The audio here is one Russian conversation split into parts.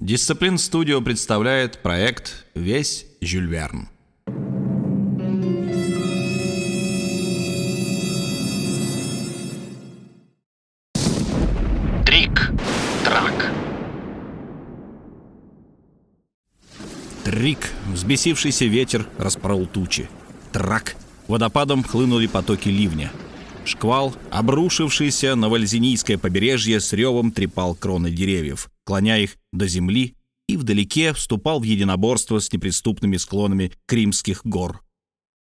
Дисциплин Студио представляет проект «Весь Жюль Верн». Трик. Трак. Трик, взбесившийся ветер, распорол тучи. Трак, водопадом хлынули потоки ливня. Шквал, обрушившийся на Вальзинийское побережье, с ревом трепал кроны деревьев, клоня их до земли, и вдалеке вступал в единоборство с неприступными склонами Кримских гор.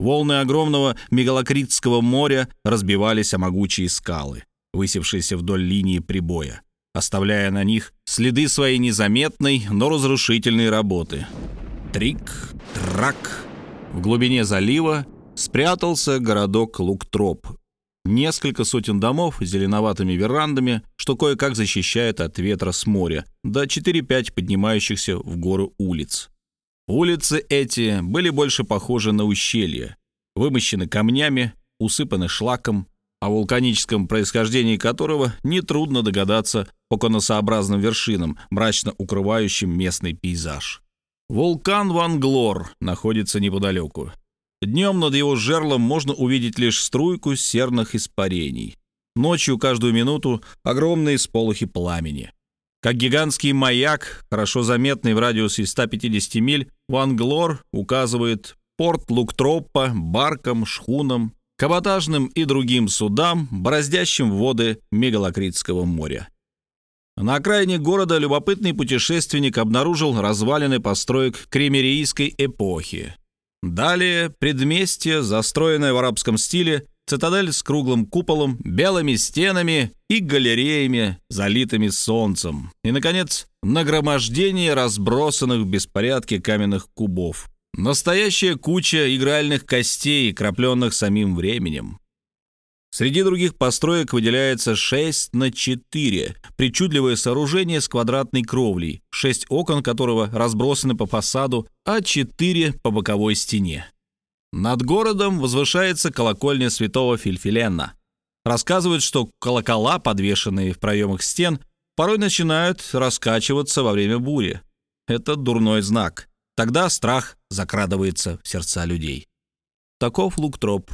Волны огромного мегалокритского моря разбивались о могучие скалы, высевшиеся вдоль линии прибоя, оставляя на них следы своей незаметной, но разрушительной работы. Трик, трак. В глубине залива спрятался городок Луктроп, Несколько сотен домов с зеленоватыми верандами, что кое-как защищает от ветра с моря, до 4-5 поднимающихся в гору улиц. Улицы эти были больше похожи на ущелья, вымощены камнями, усыпаны шлаком, о вулканическом происхождении которого нетрудно догадаться по конусообразным вершинам, мрачно укрывающим местный пейзаж. Вулкан Ванглор находится неподалеку. Днем над его жерлом можно увидеть лишь струйку серных испарений. Ночью каждую минуту огромные сполохи пламени. Как гигантский маяк, хорошо заметный в радиусе 150 миль, Ванглор указывает порт Луктроппа баркам, шхунам, каботажным и другим судам, бороздящим воды Мегалокритского моря. На окраине города любопытный путешественник обнаружил развалины построек кремерийской эпохи. Далее предместье, застроенное в арабском стиле, цитадель с круглым куполом, белыми стенами и галереями, залитыми солнцем. И, наконец, нагромождение разбросанных в беспорядке каменных кубов. Настоящая куча игральных костей, крапленных самим временем. Среди других построек выделяется 6 на 4, причудливое сооружение с квадратной кровлей, 6 окон которого разбросаны по фасаду, а 4 по боковой стене. Над городом возвышается колокольня святого Фильфилена. Рассказывают, что колокола, подвешенные в проемах стен, порой начинают раскачиваться во время бури. Это дурной знак. Тогда страх закрадывается в сердца людей. Таков Луктроп,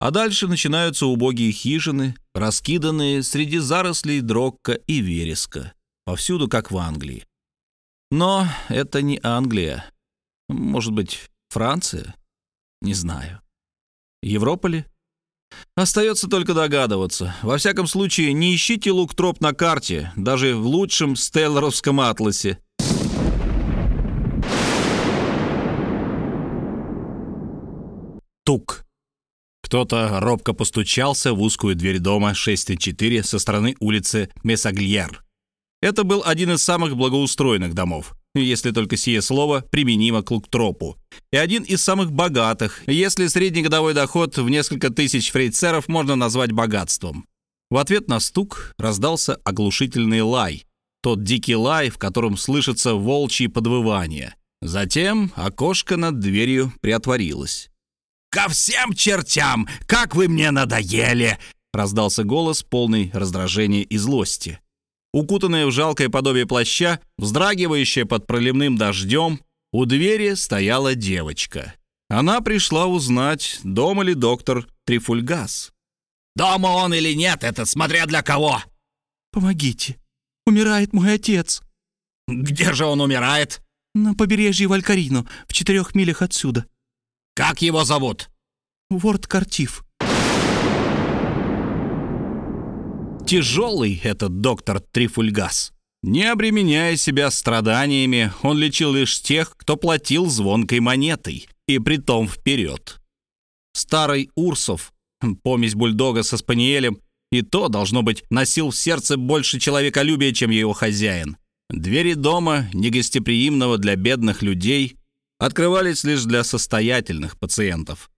а дальше начинаются убогие хижины, раскиданные среди зарослей дрокка и вереска, повсюду, как в Англии. Но это не Англия. Может быть, Франция? Не знаю. Европа ли? Остается только догадываться. Во всяком случае, не ищите лук-троп на карте, даже в лучшем стеллеровском атласе. Тук. Кто-то робко постучался в узкую дверь дома 6-4 со стороны улицы Месагльер. Это был один из самых благоустроенных домов, если только сие слово применимо к Луктропу, и один из самых богатых, если среднегодовой доход в несколько тысяч фрейцеров можно назвать богатством. В ответ на стук раздался оглушительный лай, тот дикий лай, в котором слышится волчье подвывание. Затем окошко над дверью приотворилось. «Ко всем чертям! Как вы мне надоели!» — раздался голос, полный раздражения и злости. Укутанная в жалкое подобие плаща, вздрагивающая под проливным дождем, у двери стояла девочка. Она пришла узнать, дома ли доктор Трифульгас. «Дома он или нет, это смотря для кого!» «Помогите! Умирает мой отец!» «Где же он умирает?» «На побережье Валькарино, в четырех милях отсюда». Как его зовут? Ворд Картив. Тяжелый этот доктор Трифульгас. Не обременяя себя страданиями, он лечил лишь тех, кто платил звонкой монетой, и притом вперед. Старый Урсов, помесь бульдога со спаниелем, и то, должно быть, носил в сердце больше человеколюбия, чем его хозяин. Двери дома, негостеприимного для бедных людей, открывались лишь для состоятельных пациентов.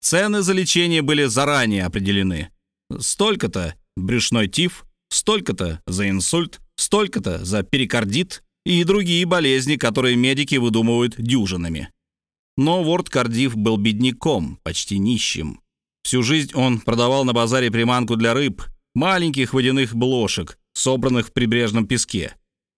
Цены за лечение были заранее определены. Столько-то брюшной тиф, столько-то за инсульт, столько-то за перикардит и другие болезни, которые медики выдумывают дюжинами. Но Ворд Кардив был бедняком, почти нищим. Всю жизнь он продавал на базаре приманку для рыб, маленьких водяных блошек, собранных в прибрежном песке.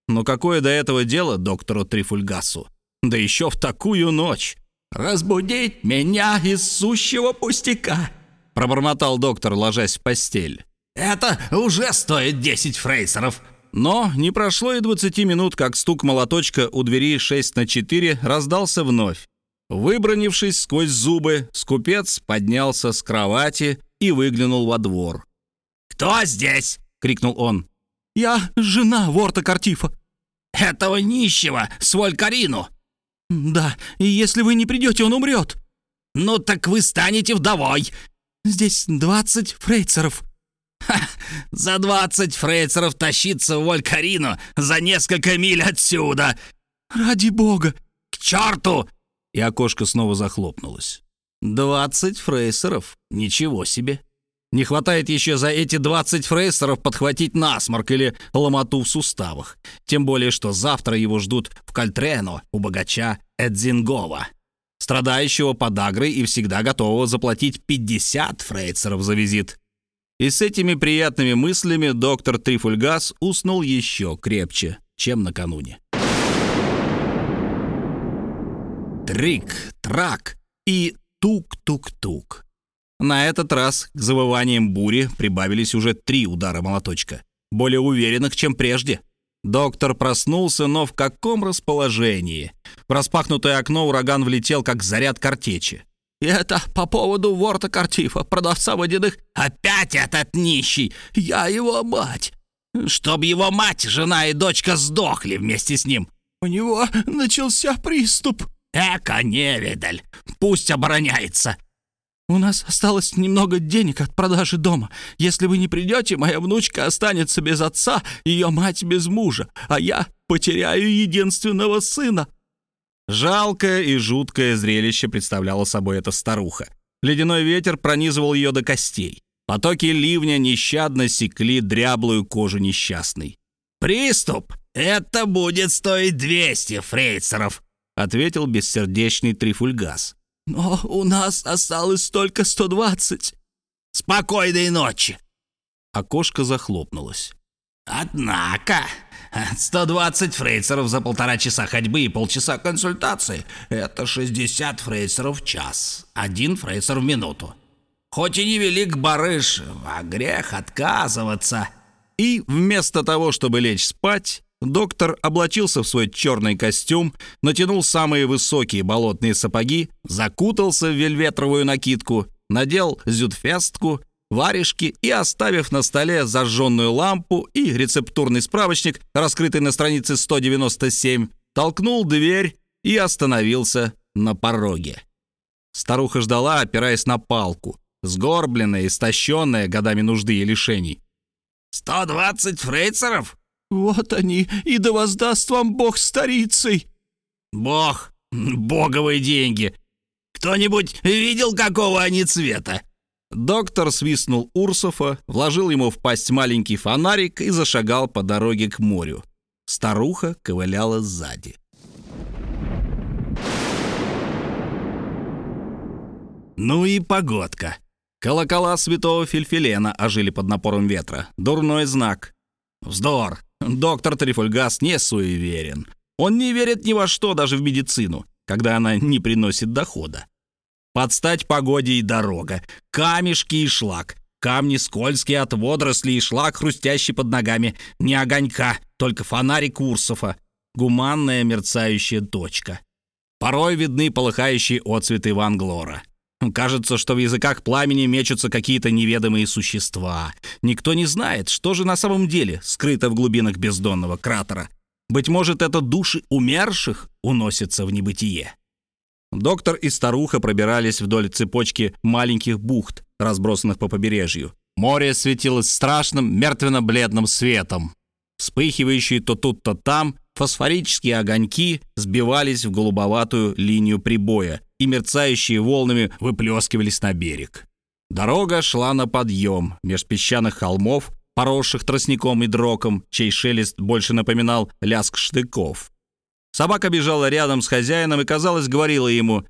Но какое до этого дело доктору Трифульгасу? Да еще в такую ночь. «Разбудить меня из сущего пустяка!» Пробормотал доктор, ложась в постель. «Это уже стоит 10 фрейсеров!» Но не прошло и 20 минут, как стук молоточка у двери 6 на 4 раздался вновь. Выбронившись сквозь зубы, скупец поднялся с кровати и выглянул во двор. «Кто здесь?» — крикнул он. «Я жена Ворта Картифа». «Этого нищего, с Волькарину!» «Да, и если вы не придете, он умрет». «Ну так вы станете вдовой». «Здесь двадцать фрейцеров». Ха, за двадцать фрейцеров тащиться в Волькарину за несколько миль отсюда. Ради бога. К черту! И окошко снова захлопнулось. Двадцать фрейсеров. Ничего себе. Не хватает еще за эти 20 фрейсеров подхватить насморк или ломоту в суставах. Тем более, что завтра его ждут в Кальтрено у богача Эдзингова, страдающего подагрой и всегда готового заплатить 50 фрейцеров за визит. И с этими приятными мыслями доктор Трифульгас уснул еще крепче, чем накануне. Трик, трак и тук-тук-тук. На этот раз к завываниям бури прибавились уже три удара молоточка, более уверенных, чем прежде. Доктор проснулся, но в каком расположении? В распахнутое окно ураган влетел, как заряд картечи. «И это по поводу ворта Картифа, продавца водяных...» «Опять этот нищий! Я его мать!» «Чтоб его мать, жена и дочка сдохли вместе с ним!» «У него начался приступ!» «Эка невидаль! Пусть обороняется! «У нас осталось немного денег от продажи дома. Если вы не придете, моя внучка останется без отца, ее мать без мужа, а я потеряю единственного сына». Жалкое и жуткое зрелище представляла собой эта старуха. Ледяной ветер пронизывал ее до костей. Потоки ливня нещадно секли дряблую кожу несчастной. «Приступ! Это будет стоить 200 фрейцеров!» — ответил бессердечный Трифульгас. «Но у нас осталось только 120». «Спокойной ночи!» Окошко захлопнулось. «Однако, 120 фрейцеров за полтора часа ходьбы и полчаса консультации — это 60 фрейцеров в час, один фрейцер в минуту. Хоть и невелик барыш, а грех отказываться». И вместо того, чтобы лечь спать, Доктор облачился в свой черный костюм, натянул самые высокие болотные сапоги, закутался в вельветровую накидку, надел зюдфестку, варежки и, оставив на столе зажженную лампу и рецептурный справочник, раскрытый на странице 197, толкнул дверь и остановился на пороге. Старуха ждала, опираясь на палку, сгорбленная, истощенная годами нужды и лишений. «Сто двадцать фрейцеров?» «Вот они, и да воздаст вам Бог старицей!» «Бог! Боговые деньги! Кто-нибудь видел, какого они цвета?» Доктор свистнул Урсофа, вложил ему в пасть маленький фонарик и зашагал по дороге к морю. Старуха ковыляла сзади. Ну и погодка. Колокола святого Фильфилена ожили под напором ветра. Дурной знак. Вздор. Доктор Трифульгас не суеверен. Он не верит ни во что, даже в медицину, когда она не приносит дохода. Подстать погоде и дорога, камешки и шлак, камни скользкие от водорослей и шлак, хрустящий под ногами, не огонька, только фонарик Урсофа, гуманная мерцающая точка. Порой видны полыхающие отцветы Ван Глора. Кажется, что в языках пламени мечутся какие-то неведомые существа. Никто не знает, что же на самом деле скрыто в глубинах бездонного кратера. Быть может, это души умерших уносятся в небытие. Доктор и старуха пробирались вдоль цепочки маленьких бухт, разбросанных по побережью. Море светилось страшным мертвенно-бледным светом. Вспыхивающие то тут, то там фосфорические огоньки сбивались в голубоватую линию прибоя, и мерцающие волнами выплескивались на берег. Дорога шла на подъем меж песчаных холмов, поросших тростником и дроком, чей шелест больше напоминал ляск штыков. Собака бежала рядом с хозяином и, казалось, говорила ему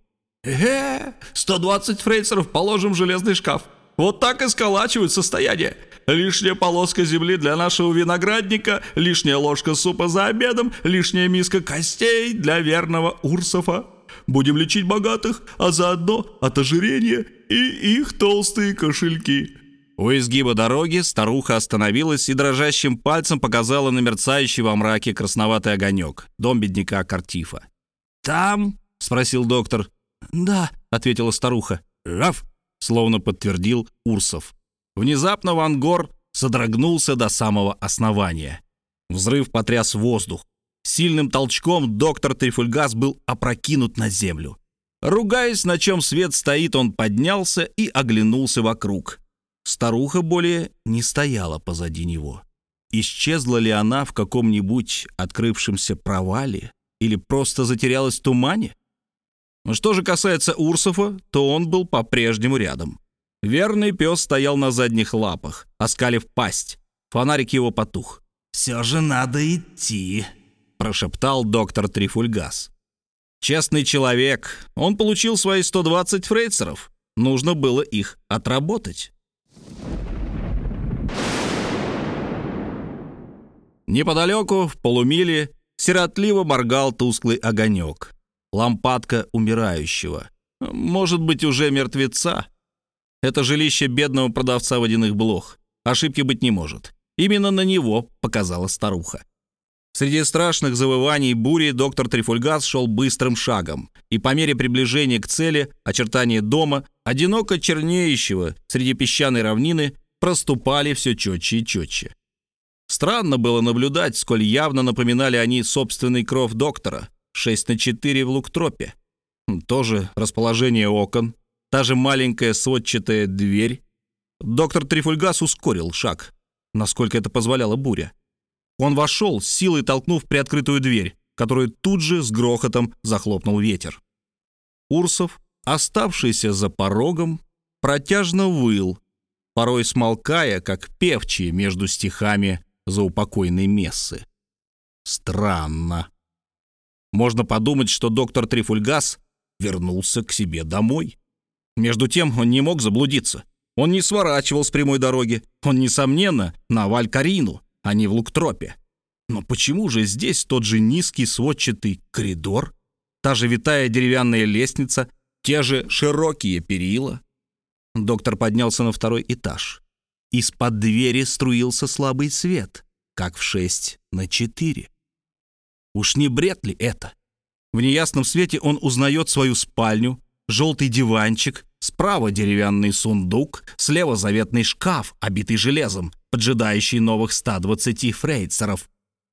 «Э, 120 фрейцеров положим в железный шкаф». Вот так и сколачивают состояние. Лишняя полоска земли для нашего виноградника, лишняя ложка супа за обедом, лишняя миска костей для верного Урсофа. Будем лечить богатых, а заодно от ожирения и их толстые кошельки». У изгиба дороги старуха остановилась и дрожащим пальцем показала на мерцающий во мраке красноватый огонек, дом бедняка Картифа. «Там?» — спросил доктор. «Да», — ответила старуха. «Раф», — словно подтвердил Урсов. Внезапно Ван Гор содрогнулся до самого основания. Взрыв потряс воздух. Сильным толчком доктор Трифульгас был опрокинут на землю. Ругаясь, на чем свет стоит, он поднялся и оглянулся вокруг. Старуха более не стояла позади него. Исчезла ли она в каком-нибудь открывшемся провале или просто затерялась в тумане? Что же касается Урсофа, то он был по-прежнему рядом. Верный пес стоял на задних лапах, оскалив пасть. Фонарик его потух. «Все же надо идти», — прошептал доктор Трифульгас. Честный человек. Он получил свои 120 фрейцеров. Нужно было их отработать. Неподалеку, в полумиле, сиротливо моргал тусклый огонек. Лампадка умирающего. Может быть, уже мертвеца. Это жилище бедного продавца водяных блох. Ошибки быть не может. Именно на него показала старуха. Среди страшных завываний бури доктор Трифульгас шел быстрым шагом, и по мере приближения к цели очертания дома, одиноко чернеющего среди песчаной равнины, проступали все четче и четче. Странно было наблюдать, сколь явно напоминали они собственный кров доктора, 6 на 4 в луктропе. Тоже расположение окон, та же маленькая сводчатая дверь. Доктор Трифульгас ускорил шаг, насколько это позволяла буря. Он вошел, силой толкнув приоткрытую дверь, которую тут же с грохотом захлопнул ветер. Урсов, оставшийся за порогом, протяжно выл, порой смолкая, как певчие между стихами заупокойной мессы. Странно. Можно подумать, что доктор Трифульгас вернулся к себе домой. Между тем он не мог заблудиться. Он не сворачивал с прямой дороги. Он, несомненно, на Валькарину а не в Луктропе. Но почему же здесь тот же низкий сводчатый коридор, та же витая деревянная лестница, те же широкие перила? Доктор поднялся на второй этаж. Из-под двери струился слабый свет, как в шесть на четыре. Уж не бред ли это? В неясном свете он узнает свою спальню, желтый диванчик, справа деревянный сундук, слева заветный шкаф, обитый железом, поджидающий новых 120 фрейцеров.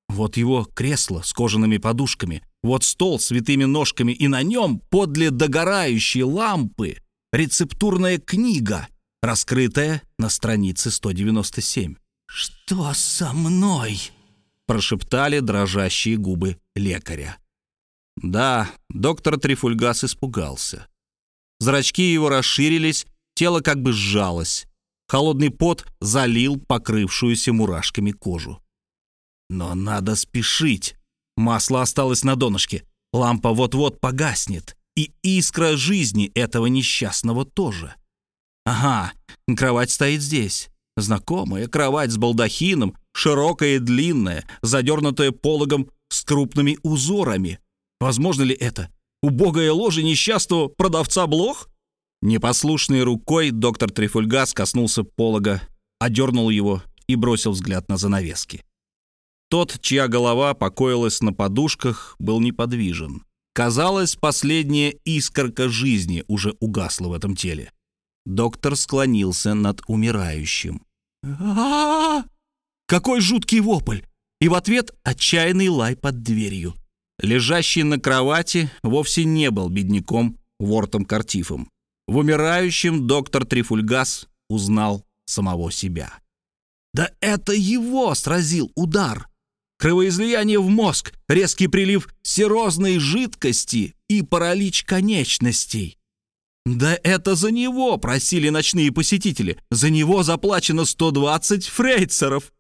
Вот его кресло с кожаными подушками, вот стол с витыми ножками, и на нем, подле догорающей лампы, рецептурная книга, раскрытая на странице 197. «Что со мной?» – прошептали дрожащие губы лекаря. Да, доктор Трифульгас испугался. Зрачки его расширились, тело как бы сжалось. Холодный пот залил покрывшуюся мурашками кожу. Но надо спешить. Масло осталось на донышке. Лампа вот-вот погаснет. И искра жизни этого несчастного тоже. Ага, кровать стоит здесь. Знакомая кровать с балдахином, широкая и длинная, задернутая пологом с крупными узорами. Возможно ли это? Убогое ложе несчастного продавца блох? Непослушной рукой доктор Трифульгас коснулся полога, одернул его и бросил взгляд на занавески. Тот, чья голова покоилась на подушках, был неподвижен. Казалось, последняя искорка жизни уже угасла в этом теле. Доктор склонился над умирающим. а Какой жуткий вопль! И в ответ отчаянный лай под дверью. Лежащий на кровати вовсе не был бедняком Вортом Картифом. В умирающем доктор Трифульгас узнал самого себя. Да это его сразил удар. Кровоизлияние в мозг, резкий прилив серозной жидкости и паралич конечностей. Да это за него просили ночные посетители. За него заплачено 120 фрейцеров.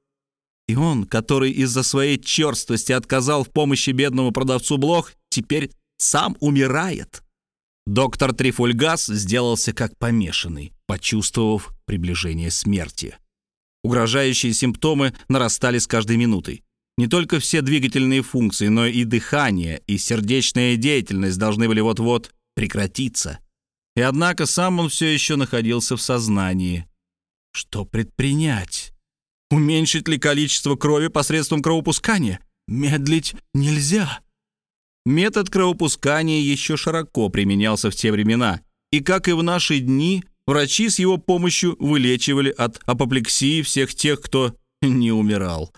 И он, который из-за своей черствости отказал в помощи бедному продавцу блох, теперь сам умирает. Доктор Трифульгас сделался как помешанный, почувствовав приближение смерти. Угрожающие симптомы нарастали с каждой минутой. Не только все двигательные функции, но и дыхание, и сердечная деятельность должны были вот-вот прекратиться. И однако сам он все еще находился в сознании. Что предпринять? Уменьшить ли количество крови посредством кровопускания? Медлить нельзя. Метод кровопускания еще широко применялся в те времена, и, как и в наши дни, врачи с его помощью вылечивали от апоплексии всех тех, кто не умирал.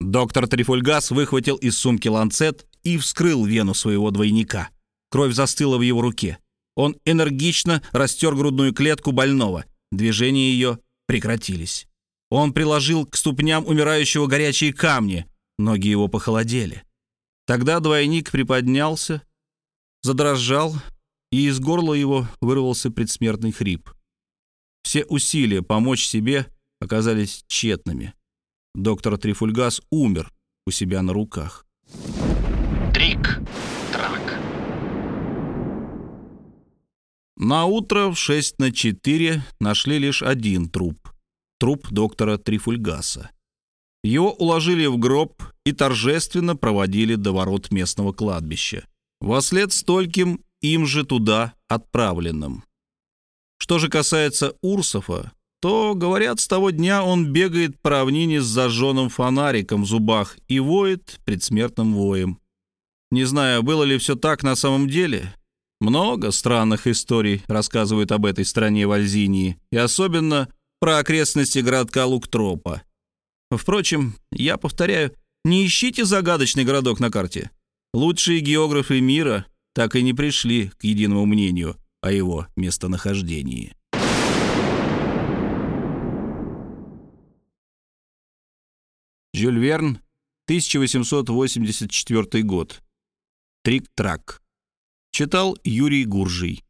Доктор Трифульгас выхватил из сумки ланцет и вскрыл вену своего двойника. Кровь застыла в его руке. Он энергично растер грудную клетку больного. Движения ее прекратились. Он приложил к ступням умирающего горячие камни. Ноги его похолодели. Тогда двойник приподнялся, задрожал, и из горла его вырвался предсмертный хрип. Все усилия помочь себе оказались тщетными. Доктор Трифульгас умер у себя на руках. Трик. Трак. На утро в 6 на 4 нашли лишь один труп. Труп доктора Трифульгаса. Его уложили в гроб и торжественно проводили до ворот местного кладбища. Вослед стольким им же туда отправленным. Что же касается Урсофа, то, говорят, с того дня он бегает по равнине с зажженным фонариком в зубах и воет предсмертным воем. Не знаю, было ли все так на самом деле. Много странных историй рассказывают об этой стране Вальзинии, и особенно про окрестности городка Луктропа. Впрочем, я повторяю, не ищите загадочный городок на карте. Лучшие географы мира так и не пришли к единому мнению о его местонахождении. Жюль Верн, 1884 год. Трик-трак. Читал Юрий Гуржий.